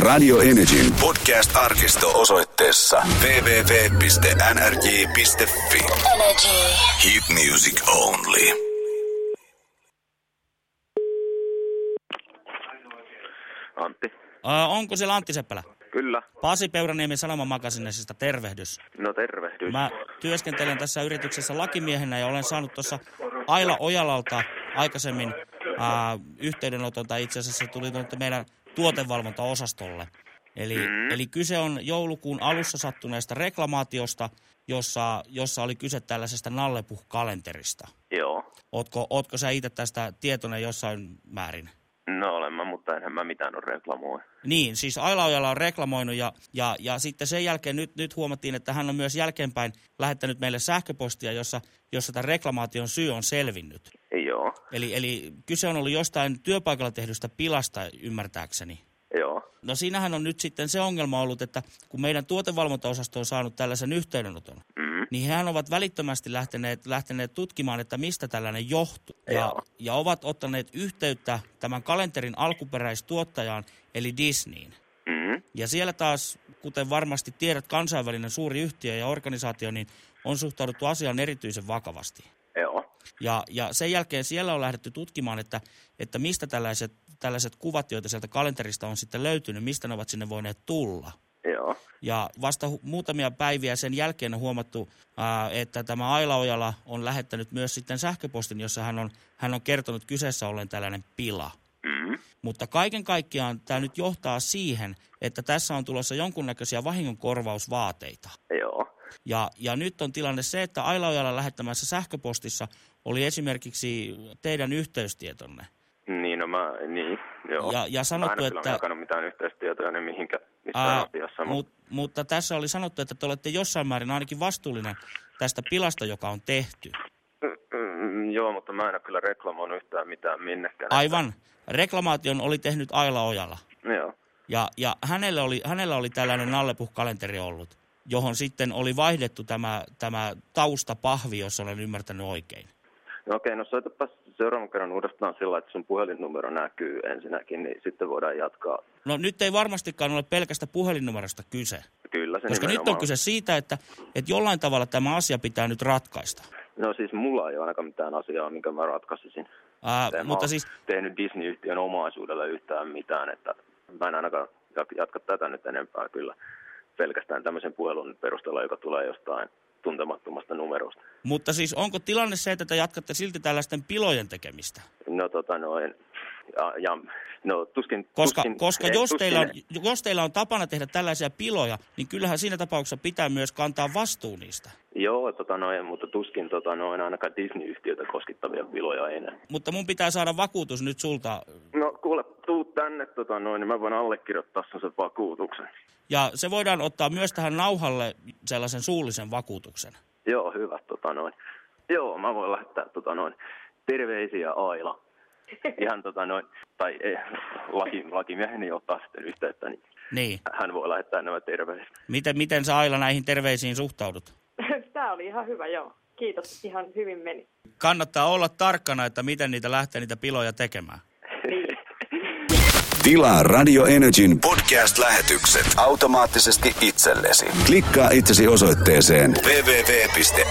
Radio Energyn podcast-arkisto osoitteessa www.nrj.fi. Energy. Hit music only. Antti. Ää, onko siellä Antti Seppälä? Kyllä. Pasi Peuraniemen Sanoman Magasinesista, tervehdys. No tervehdys. Mä työskentelen tässä yrityksessä lakimiehenä ja olen saanut tuossa Aila Ojalalta aikaisemmin ää, yhteydenoton, tai itse asiassa se tuli tuonne meidän tuotevalvontaosastolle. Eli, mm. eli kyse on joulukuun alussa sattuneesta reklamaatiosta, jossa, jossa oli kyse tällaisesta Nallepuh-kalenterista. Joo. Ootko, ootko sä itse tästä tietoinen jossain määrin? No olen mä, mutta enhän mä mitään ole reklamoi. Niin, siis Aila Ojala on reklamoinut ja, ja, ja sitten sen jälkeen nyt, nyt huomattiin, että hän on myös jälkeenpäin lähettänyt meille sähköpostia, jossa, jossa tämän reklamaation syy on selvinnyt. Joo. Eli, eli kyse on ollut jostain työpaikalla tehdystä pilasta ymmärtääkseni. Joo. No siinähän on nyt sitten se ongelma ollut, että kun meidän tuotevalvontaosasto on saanut tällaisen yhteydenoton, Mm. Niin hehän ovat välittömästi lähteneet, lähteneet tutkimaan, että mistä tällainen johtuu. Ja, ja ovat ottaneet yhteyttä tämän kalenterin alkuperäistuottajaan, eli Disneyin. Mm. Ja siellä taas, kuten varmasti tiedät, kansainvälinen suuri yhtiö ja organisaatio, niin on suhtauduttu asiaan erityisen vakavasti. Joo. Ja, ja sen jälkeen siellä on lähdetty tutkimaan, että, että mistä tällaiset, tällaiset kuvat, joita sieltä kalenterista on sitten löytynyt, mistä ne ovat sinne voineet tulla. Joo. Ja vasta hu- muutamia päiviä sen jälkeen on huomattu, ää, että tämä Aila Ojala on lähettänyt myös sitten sähköpostin, jossa hän on, hän on kertonut kyseessä ollen tällainen pila. Mm. Mutta kaiken kaikkiaan tämä nyt johtaa siihen, että tässä on tulossa jonkunnäköisiä vahingonkorvausvaateita. Joo. Ja, ja nyt on tilanne se, että Aila Ojala lähettämässä sähköpostissa oli esimerkiksi teidän yhteystietonne. No mä, niin, joo. Ja- ja sanottu, mä en ole että- jakanut mitään yhteistyötä, niin mihinkä, missään Ää, asiassa, mutta mut, mutta tässä oli sanottu, että te olette jossain määrin ainakin vastuullinen tästä pilasta, joka on tehty. Mm, joo, mutta mä en ole kyllä reklamoinut yhtään mitään minnekään. Aivan. Reklamaation oli tehnyt Aila Ojala. Joo. Ja, ja hänellä, oli, hänellä oli tällainen Nallepuh-kalenteri ollut, johon sitten oli vaihdettu tämä, tämä taustapahvi, jos olen ymmärtänyt oikein. No okei, no soitapa seuraavan kerran uudestaan sillä, että sun puhelinnumero näkyy ensinnäkin, niin sitten voidaan jatkaa. No nyt ei varmastikaan ole pelkästä puhelinnumerosta kyse, Kyllä se koska nyt on nimenomaan. kyse siitä, että, että jollain tavalla tämä asia pitää nyt ratkaista. No siis mulla ei ole ainakaan mitään asiaa, minkä mä ratkaisisin. Ää, En mutta siis, tehnyt Disney-yhtiön omaisuudella yhtään mitään, että mä en ainakaan jat- jatka tätä nyt enempää kyllä pelkästään tämmöisen puhelun perusteella, joka tulee jostain tuntemattomasta numerosta. mutta siis onko tilanne se, että te jatkatte silti tällaisten pilojen tekemistä? No tota noin, ja, ja no tuskin... Koska, tuskin, koska ei, jos, tuskin, teillä on, jos teillä on tapana tehdä tällaisia piloja, niin kyllähän siinä tapauksessa pitää myös kantaa vastuu niistä. Joo, tota noin, mutta tuskin tota noin, ainakaan Disney-yhtiötä koskettavia piloja enää. Mutta mun pitää saada vakuutus nyt sulta. Tänne, tota noin, niin mä voin allekirjoittaa sen sen vakuutuksen. Ja se voidaan ottaa myös tähän nauhalle sellaisen suullisen vakuutuksen. Joo, hyvä, tota noin. Joo, mä voin lähettää tota noin, terveisiä Aila. Ihan tota noin, tai eh, laki, lakimieheni ottaa sitten yhteyttä, niin Niin. hän voi lähettää nämä terveiset. Miten, miten sä Aila näihin terveisiin suhtaudut? Tämä oli ihan hyvä, joo. Kiitos, ihan hyvin meni. Kannattaa olla tarkkana, että miten niitä lähtee niitä piloja tekemään. Tilaa Radio Energyn podcast-lähetykset automaattisesti itsellesi. Klikkaa itsesi osoitteeseen www.nrj.fi.